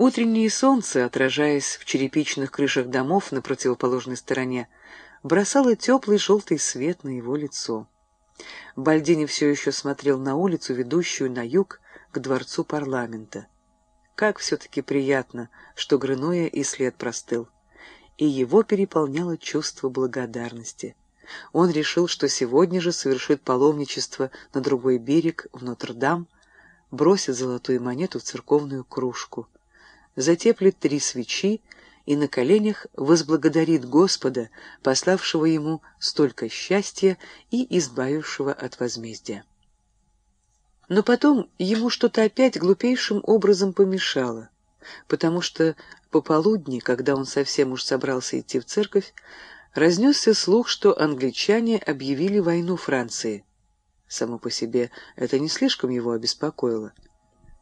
Утреннее солнце, отражаясь в черепичных крышах домов на противоположной стороне, бросало теплый желтый свет на его лицо. Бальдини все еще смотрел на улицу, ведущую на юг к дворцу парламента. Как все-таки приятно, что Грыноя и след простыл. И его переполняло чувство благодарности. Он решил, что сегодня же совершит паломничество на другой берег, в Нотр-Дам, бросит золотую монету в церковную кружку — затеплит три свечи и на коленях возблагодарит Господа, пославшего ему столько счастья и избавившего от возмездия. Но потом ему что-то опять глупейшим образом помешало, потому что пополудни, когда он совсем уж собрался идти в церковь, разнесся слух, что англичане объявили войну Франции. Само по себе это не слишком его обеспокоило.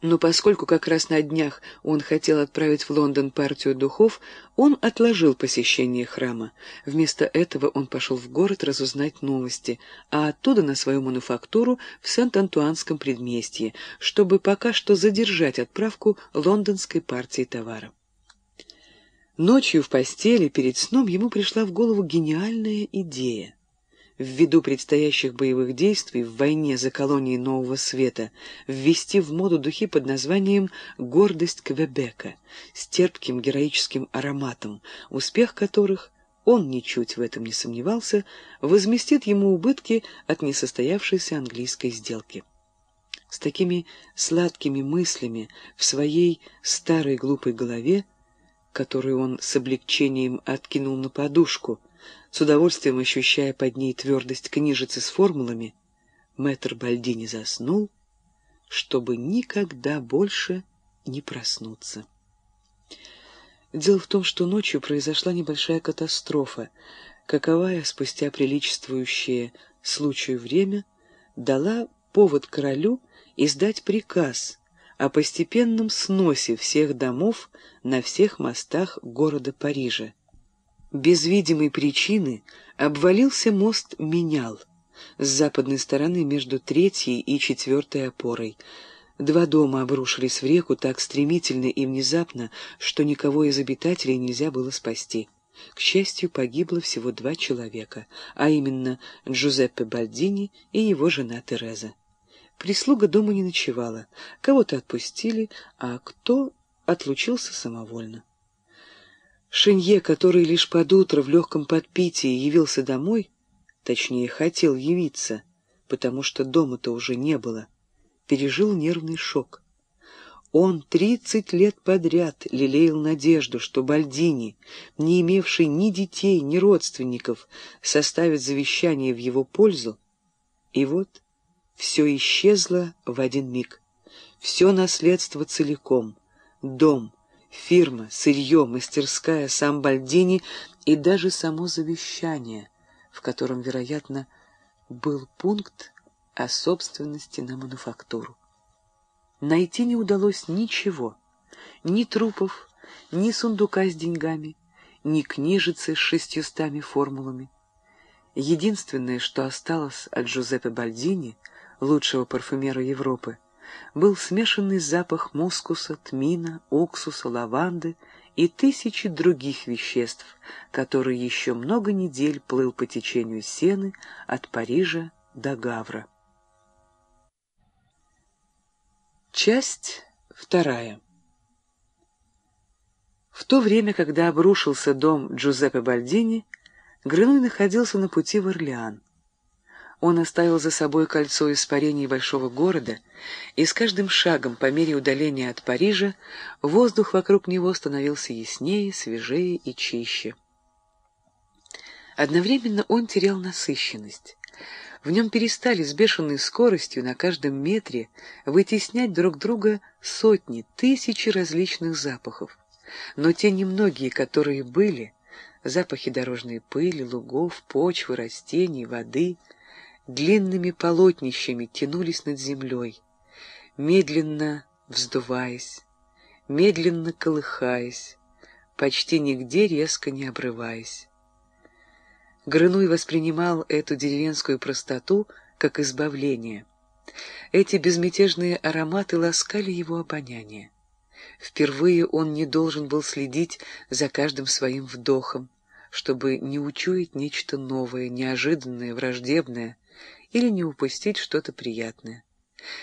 Но поскольку как раз на днях он хотел отправить в Лондон партию духов, он отложил посещение храма. Вместо этого он пошел в город разузнать новости, а оттуда на свою мануфактуру в Сент-Антуанском предместье, чтобы пока что задержать отправку лондонской партии товара. Ночью в постели перед сном ему пришла в голову гениальная идея ввиду предстоящих боевых действий в войне за колонии Нового Света, ввести в моду духи под названием «Гордость Квебека» с терпким героическим ароматом, успех которых, он ничуть в этом не сомневался, возместит ему убытки от несостоявшейся английской сделки. С такими сладкими мыслями в своей старой глупой голове, которую он с облегчением откинул на подушку, с удовольствием ощущая под ней твердость книжицы с формулами, мэтр Бальдини заснул, чтобы никогда больше не проснуться. Дело в том, что ночью произошла небольшая катастрофа, каковая, спустя приличествующее случаю время, дала повод королю издать приказ о постепенном сносе всех домов на всех мостах города Парижа, без видимой причины обвалился мост Менял с западной стороны между третьей и четвертой опорой. Два дома обрушились в реку так стремительно и внезапно, что никого из обитателей нельзя было спасти. К счастью, погибло всего два человека, а именно Джузеппе Бальдини и его жена Тереза. Прислуга дома не ночевала, кого-то отпустили, а кто отлучился самовольно. Шинье, который лишь под утро в легком подпитии явился домой, точнее, хотел явиться, потому что дома-то уже не было, пережил нервный шок. Он тридцать лет подряд лелеял надежду, что Бальдини, не имевший ни детей, ни родственников, составит завещание в его пользу, и вот все исчезло в один миг. Все наследство целиком — дом, фирма, сырье, мастерская, сам Бальдини и даже само завещание, в котором, вероятно, был пункт о собственности на мануфактуру. Найти не удалось ничего, ни трупов, ни сундука с деньгами, ни книжицы с шестьюстами формулами. Единственное, что осталось от Джузеппе Бальдини, лучшего парфюмера Европы, был смешанный запах мускуса, тмина, уксуса, лаванды и тысячи других веществ, которые еще много недель плыл по течению сены от Парижа до Гавра. Часть вторая. В то время, когда обрушился дом Джузеппе Бальдини, Гренуй находился на пути в Орлеан. Он оставил за собой кольцо испарений большого города, и с каждым шагом по мере удаления от Парижа воздух вокруг него становился яснее, свежее и чище. Одновременно он терял насыщенность. В нем перестали с бешеной скоростью на каждом метре вытеснять друг друга сотни, тысячи различных запахов. Но те немногие, которые были, запахи дорожной пыли, лугов, почвы, растений, воды — длинными полотнищами тянулись над землей, медленно вздуваясь, медленно колыхаясь, почти нигде резко не обрываясь. Грынуй воспринимал эту деревенскую простоту как избавление. Эти безмятежные ароматы ласкали его обоняние. Впервые он не должен был следить за каждым своим вдохом, чтобы не учуять нечто новое, неожиданное, враждебное, или не упустить что-то приятное.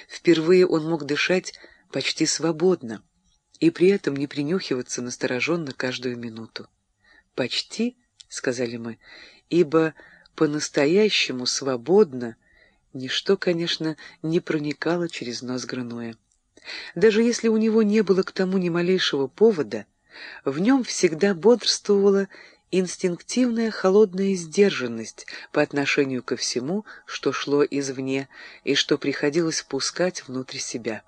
Впервые он мог дышать почти свободно и при этом не принюхиваться настороженно каждую минуту. «Почти», — сказали мы, — «ибо по-настоящему свободно ничто, конечно, не проникало через нос Грануя. Даже если у него не было к тому ни малейшего повода, в нем всегда бодрствовала инстинктивная холодная сдержанность по отношению ко всему, что шло извне и что приходилось впускать внутрь себя.